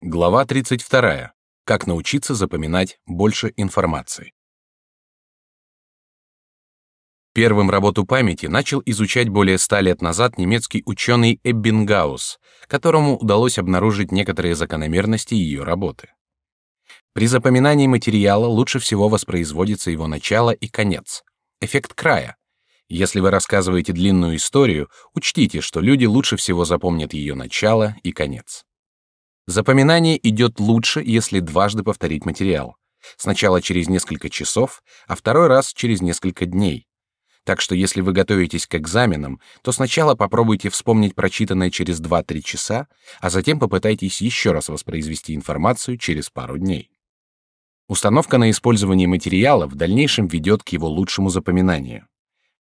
Глава 32. Как научиться запоминать больше информации. Первым работу памяти начал изучать более ста лет назад немецкий ученый Эббингаус, которому удалось обнаружить некоторые закономерности ее работы. При запоминании материала лучше всего воспроизводится его начало и конец, эффект края. Если вы рассказываете длинную историю, учтите, что люди лучше всего запомнят ее начало и конец. Запоминание идет лучше, если дважды повторить материал. Сначала через несколько часов, а второй раз через несколько дней. Так что если вы готовитесь к экзаменам, то сначала попробуйте вспомнить прочитанное через 2-3 часа, а затем попытайтесь еще раз воспроизвести информацию через пару дней. Установка на использование материала в дальнейшем ведет к его лучшему запоминанию.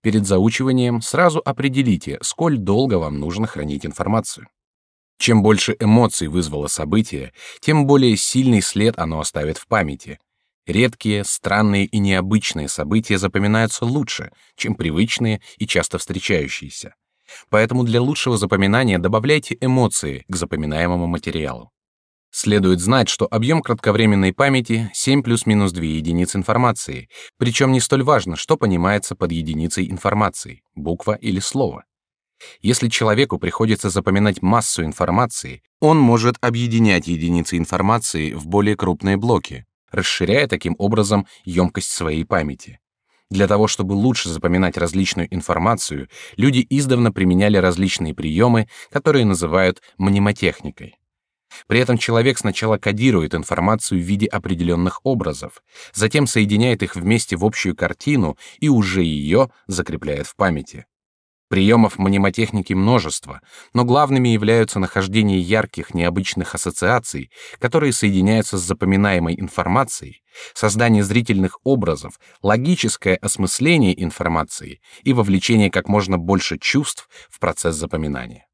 Перед заучиванием сразу определите, сколь долго вам нужно хранить информацию. Чем больше эмоций вызвало событие, тем более сильный след оно оставит в памяти. Редкие, странные и необычные события запоминаются лучше, чем привычные и часто встречающиеся. Поэтому для лучшего запоминания добавляйте эмоции к запоминаемому материалу. Следует знать, что объем кратковременной памяти 7 плюс-минус 2 единиц информации, причем не столь важно, что понимается под единицей информации, буква или слово. Если человеку приходится запоминать массу информации, он может объединять единицы информации в более крупные блоки, расширяя таким образом емкость своей памяти. Для того, чтобы лучше запоминать различную информацию, люди издавна применяли различные приемы, которые называют мнемотехникой. При этом человек сначала кодирует информацию в виде определенных образов, затем соединяет их вместе в общую картину и уже ее закрепляет в памяти. Приемов мнемотехники множество, но главными являются нахождение ярких, необычных ассоциаций, которые соединяются с запоминаемой информацией, создание зрительных образов, логическое осмысление информации и вовлечение как можно больше чувств в процесс запоминания.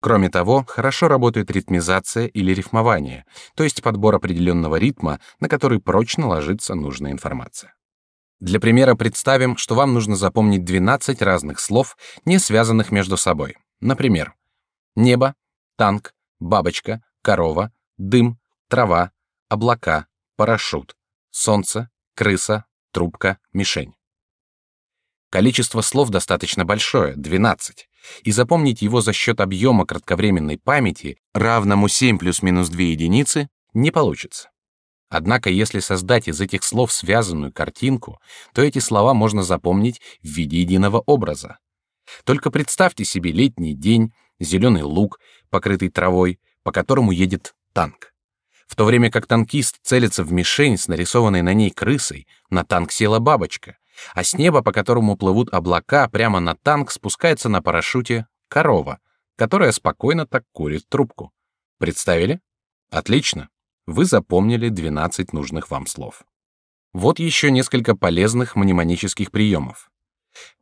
Кроме того, хорошо работает ритмизация или рифмование, то есть подбор определенного ритма, на который прочно ложится нужная информация. Для примера представим, что вам нужно запомнить 12 разных слов, не связанных между собой. Например, небо, танк, бабочка, корова, дым, трава, облака, парашют, солнце, крыса, трубка, мишень. Количество слов достаточно большое 12, и запомнить его за счет объема кратковременной памяти, равному 7 плюс-минус 2 единицы, не получится. Однако, если создать из этих слов связанную картинку, то эти слова можно запомнить в виде единого образа. Только представьте себе летний день, зеленый луг, покрытый травой, по которому едет танк. В то время как танкист целится в мишень с нарисованной на ней крысой, на танк села бабочка, а с неба, по которому плывут облака, прямо на танк спускается на парашюте корова, которая спокойно так курит трубку. Представили? Отлично вы запомнили 12 нужных вам слов. Вот еще несколько полезных мнемонических приемов.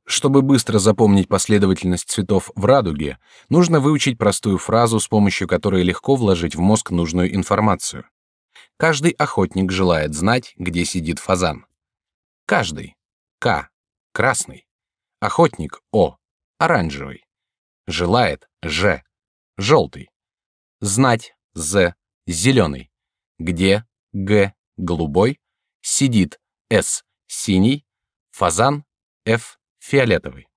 Чтобы быстро запомнить последовательность цветов в радуге, нужно выучить простую фразу, с помощью которой легко вложить в мозг нужную информацию. Каждый охотник желает знать, где сидит фазан. Каждый. К. Красный. Охотник. О. Оранжевый. Желает. Ж. Желтый. Знать. З. Зеленый где Г голубой, сидит С синий, фазан Ф фиолетовый.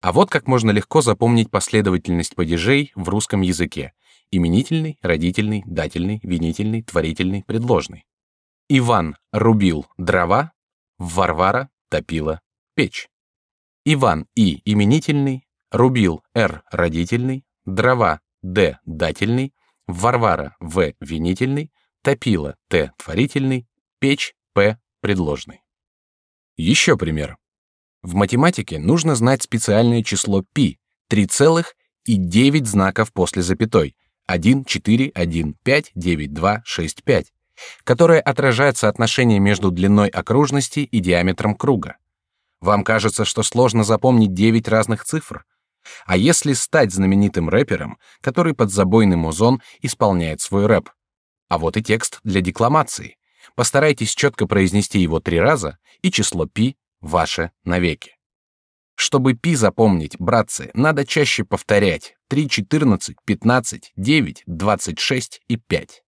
А вот как можно легко запомнить последовательность падежей в русском языке: именительный, родительный, дательный, винительный, творительный, предложный. Иван рубил дрова, Варвара топила печь. Иван и именительный, рубил Р родительный, дрова Д дательный, Варвара В винительный, топила Т творительный, печь П предложный. Еще пример. В математике нужно знать специальное число π 3 целых и 9 знаков после запятой 1, 4, 1, 5, 9, 2, 6, 5, которое отражает соотношение между длиной окружности и диаметром круга. Вам кажется, что сложно запомнить 9 разных цифр? А если стать знаменитым рэпером, который под забойный музон исполняет свой рэп? А вот и текст для декламации. Постарайтесь четко произнести его три раза, и число пи ваше навеки. Чтобы пи запомнить, братцы, надо чаще повторять 3, 14, 15, 9, 26 и 5.